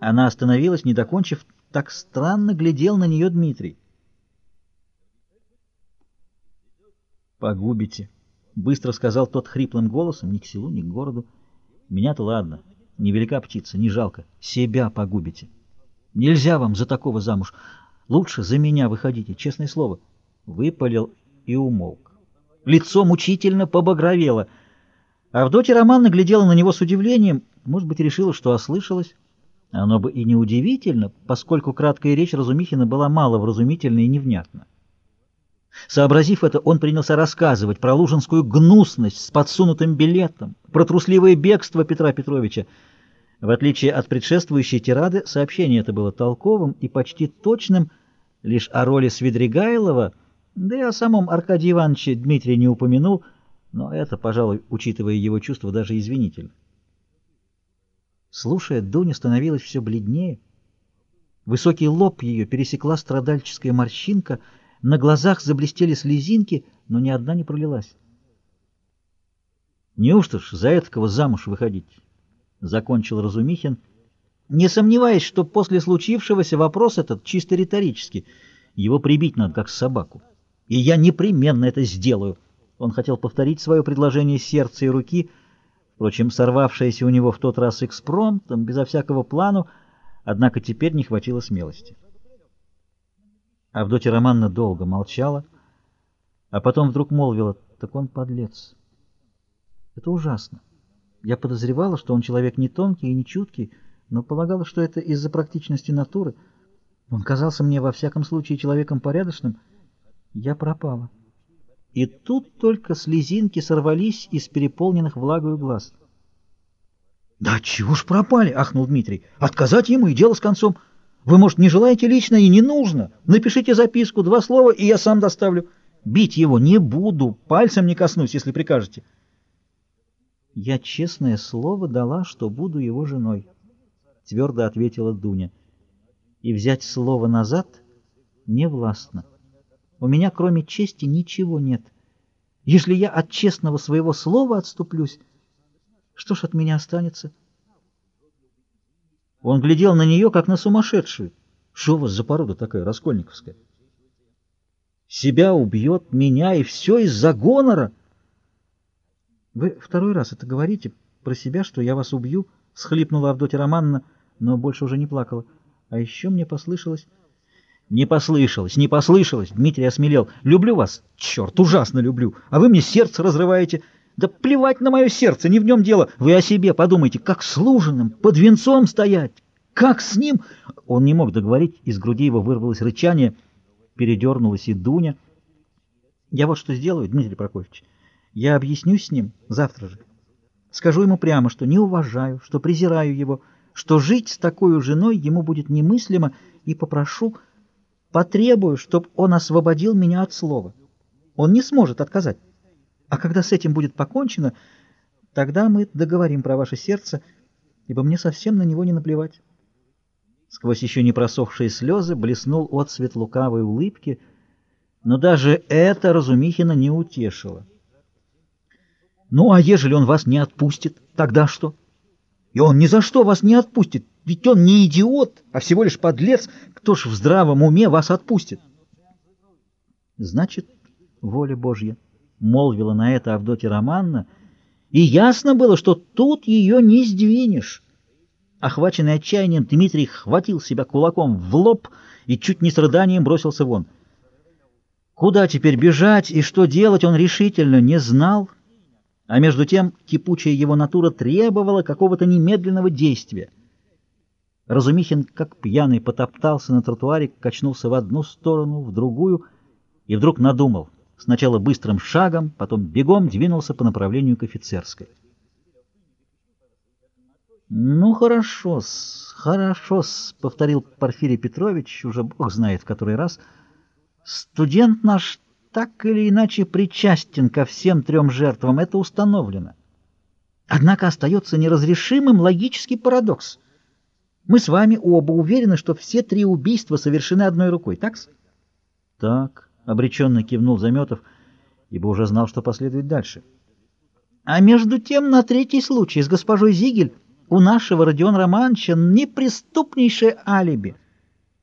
Она остановилась, не докончив, так странно глядел на нее Дмитрий. «Погубите», — быстро сказал тот хриплым голосом, ни к селу, ни к городу. «Меня-то ладно, невелика птица, не жалко, себя погубите. Нельзя вам за такого замуж, лучше за меня выходите, честное слово». Выпалил и умолк. Лицо мучительно побагровело. Авдотья Романна глядела на него с удивлением, может быть, решила, что ослышалась. Оно бы и не удивительно, поскольку краткая речь Разумихина была маловразумительна и невнятна. Сообразив это, он принялся рассказывать про лужинскую гнусность с подсунутым билетом, про трусливое бегство Петра Петровича. В отличие от предшествующей тирады, сообщение это было толковым и почти точным, лишь о роли Свидригайлова, да и о самом Аркадии Ивановиче Дмитрий не упомянул, но это, пожалуй, учитывая его чувства, даже извинительно. Слушая, Дуня становилась все бледнее. Высокий лоб ее пересекла страдальческая морщинка, на глазах заблестели слезинки, но ни одна не пролилась. «Неужто ж за этого замуж выходить?» — закончил Разумихин, не сомневаясь, что после случившегося вопрос этот чисто риторический. Его прибить надо, как собаку. И я непременно это сделаю. Он хотел повторить свое предложение сердца и руки — Впрочем, сорвавшаяся у него в тот раз экспромтом, безо всякого плану, однако теперь не хватило смелости. Авдотья Романна долго молчала, а потом вдруг молвила, так он подлец. Это ужасно. Я подозревала, что он человек не тонкий и не чуткий, но полагала, что это из-за практичности натуры. Он казался мне во всяком случае человеком порядочным. Я пропала. И тут только слезинки сорвались из переполненных влагою глаз. «Да чего ж пропали?» — ахнул Дмитрий. «Отказать ему и дело с концом. Вы, может, не желаете лично и не нужно? Напишите записку, два слова, и я сам доставлю. Бить его не буду, пальцем не коснусь, если прикажете». «Я честное слово дала, что буду его женой», — твердо ответила Дуня. «И взять слово назад не властно». У меня, кроме чести, ничего нет. Если я от честного своего слова отступлюсь, что ж от меня останется? Он глядел на нее, как на сумасшедшую. Что у вас за порода такая, раскольниковская? Себя убьет, меня, и все из-за гонора. Вы второй раз это говорите про себя, что я вас убью, — схлипнула Авдотья Романовна, но больше уже не плакала. А еще мне послышалось... Не послышалось, не послышалось. Дмитрий осмелел. Люблю вас, черт, ужасно люблю. А вы мне сердце разрываете. Да плевать на мое сердце, не в нем дело. Вы о себе подумайте, как служенным, под венцом стоять. Как с ним? Он не мог договорить, из груди его вырвалось рычание. Передернулась и Дуня. Я вот что сделаю, Дмитрий Прокофьевич. Я объяснюсь с ним завтра же. Скажу ему прямо, что не уважаю, что презираю его, что жить с такой женой ему будет немыслимо, и попрошу потребую, чтобы он освободил меня от слова. Он не сможет отказать. А когда с этим будет покончено, тогда мы договорим про ваше сердце, ибо мне совсем на него не наплевать. Сквозь еще не просохшие слезы блеснул отсвет лукавой улыбки, но даже это Разумихина не утешило. «Ну, а ежели он вас не отпустит, тогда что?» «И он ни за что вас не отпустит, ведь он не идиот, а всего лишь подлец. Кто ж в здравом уме вас отпустит? Значит, воля Божья, — молвила на это Авдотья Романна, и ясно было, что тут ее не сдвинешь. Охваченный отчаянием, Дмитрий хватил себя кулаком в лоб и чуть не с рыданием бросился вон. Куда теперь бежать и что делать он решительно не знал, а между тем кипучая его натура требовала какого-то немедленного действия. Разумихин, как пьяный, потоптался на тротуаре, качнулся в одну сторону, в другую, и вдруг надумал. Сначала быстрым шагом, потом бегом двинулся по направлению к офицерской. «Ну, хорошо-с, хорошо-с», — повторил Порфирий Петрович, уже бог знает в который раз. «Студент наш так или иначе причастен ко всем трем жертвам, это установлено. Однако остается неразрешимым логический парадокс — мы с вами оба уверены, что все три убийства совершены одной рукой, так? Так, обреченно кивнул Заметов, ибо уже знал, что последует дальше. А между тем, на третий случай с госпожой Зигель У нашего Родиона Романовича неприступнейшее алиби.